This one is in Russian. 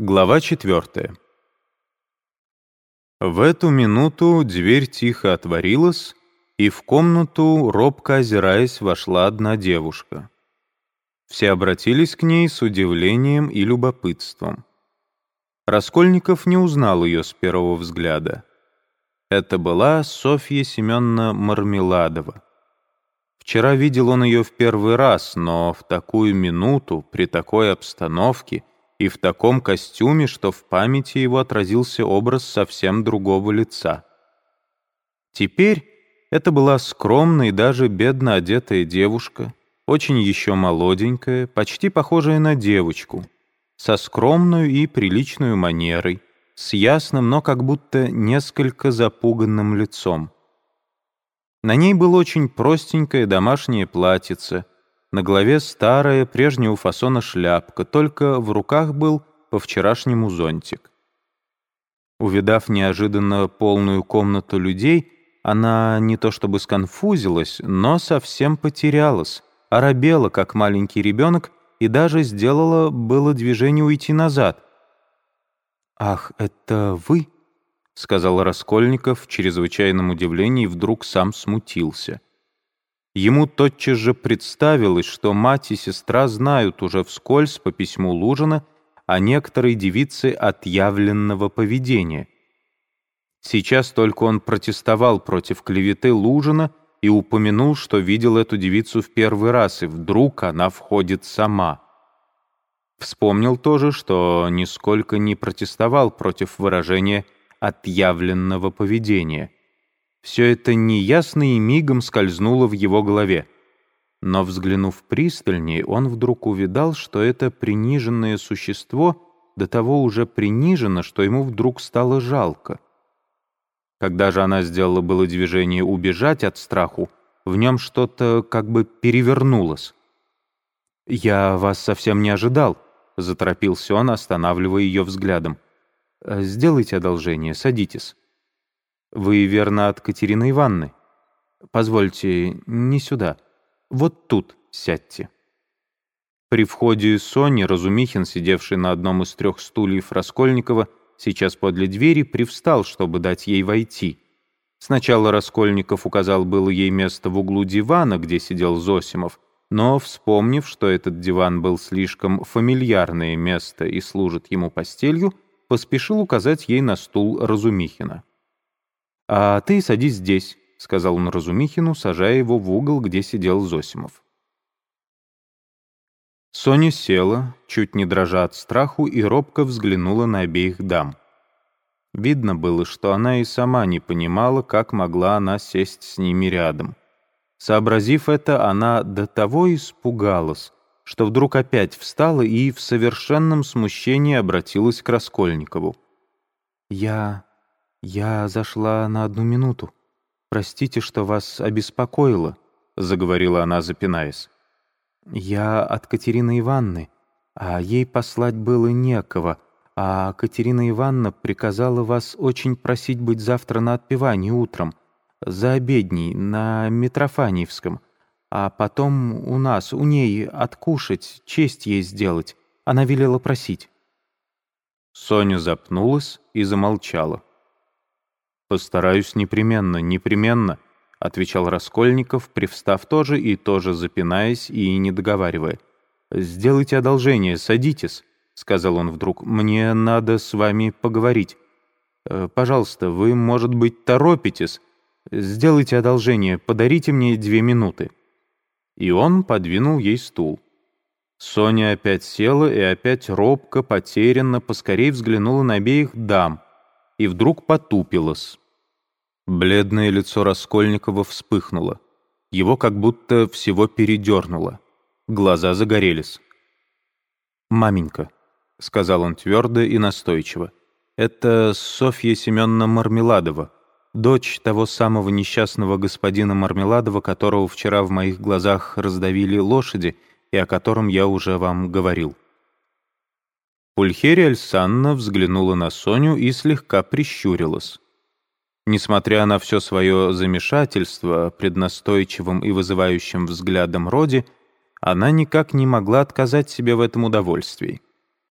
Глава четвертая. В эту минуту дверь тихо отворилась, и в комнату, робко озираясь, вошла одна девушка. Все обратились к ней с удивлением и любопытством. Раскольников не узнал ее с первого взгляда. Это была Софья Семеновна Мармеладова. Вчера видел он ее в первый раз, но в такую минуту, при такой обстановке и в таком костюме, что в памяти его отразился образ совсем другого лица. Теперь это была скромная и даже бедно одетая девушка, очень еще молоденькая, почти похожая на девочку, со скромной и приличной манерой, с ясным, но как будто несколько запуганным лицом. На ней было очень простенькое домашнее платьице, на голове старая, прежнего фасона шляпка, только в руках был по-вчерашнему зонтик. Увидав неожиданно полную комнату людей, она не то чтобы сконфузилась, но совсем потерялась, оробела, как маленький ребенок, и даже сделала было движение уйти назад. «Ах, это вы?» — сказал Раскольников в чрезвычайном удивлении и вдруг сам смутился. Ему тотчас же представилось, что мать и сестра знают уже вскользь по письму Лужина о некоторой девице отъявленного поведения. Сейчас только он протестовал против клеветы Лужина и упомянул, что видел эту девицу в первый раз, и вдруг она входит сама. Вспомнил тоже, что нисколько не протестовал против выражения «отъявленного поведения». Все это неясно и мигом скользнуло в его голове. Но, взглянув пристальнее, он вдруг увидал, что это приниженное существо до того уже принижено, что ему вдруг стало жалко. Когда же она сделала было движение убежать от страху, в нем что-то как бы перевернулось. «Я вас совсем не ожидал», — заторопился он, останавливая ее взглядом. «Сделайте одолжение, садитесь». «Вы, верно, от Катерины Ивановны? Позвольте, не сюда. Вот тут сядьте». При входе Сони Разумихин, сидевший на одном из трех стульев Раскольникова, сейчас подле двери, привстал, чтобы дать ей войти. Сначала Раскольников указал было ей место в углу дивана, где сидел Зосимов, но, вспомнив, что этот диван был слишком фамильярное место и служит ему постелью, поспешил указать ей на стул Разумихина. «А ты садись здесь», — сказал он Разумихину, сажая его в угол, где сидел Зосимов. Соня села, чуть не дрожа от страху, и робко взглянула на обеих дам. Видно было, что она и сама не понимала, как могла она сесть с ними рядом. Сообразив это, она до того испугалась, что вдруг опять встала и в совершенном смущении обратилась к Раскольникову. «Я «Я зашла на одну минуту. Простите, что вас обеспокоила», — заговорила она, запинаясь. «Я от Катерины Ивановны, а ей послать было некого, а Катерина Ивановна приказала вас очень просить быть завтра на отпевании утром, за обедней, на Митрофаневском, а потом у нас, у ней, откушать, честь ей сделать. Она велела просить». Соня запнулась и замолчала. «Постараюсь непременно, непременно», — отвечал Раскольников, привстав тоже и тоже запинаясь и не договаривая. «Сделайте одолжение, садитесь», — сказал он вдруг. «Мне надо с вами поговорить. Э, пожалуйста, вы, может быть, торопитесь. Сделайте одолжение, подарите мне две минуты». И он подвинул ей стул. Соня опять села и опять робко, потерянно, поскорей взглянула на обеих дам — и вдруг потупилась. Бледное лицо Раскольникова вспыхнуло. Его как будто всего передернуло. Глаза загорелись. «Маменька», — сказал он твердо и настойчиво, — «это Софья Семеновна Мармеладова, дочь того самого несчастного господина Мармеладова, которого вчера в моих глазах раздавили лошади и о котором я уже вам говорил». Пульхерия Альсанна взглянула на Соню и слегка прищурилась. Несмотря на все свое замешательство преднастойчивым и вызывающим взглядом Роди, она никак не могла отказать себе в этом удовольствии.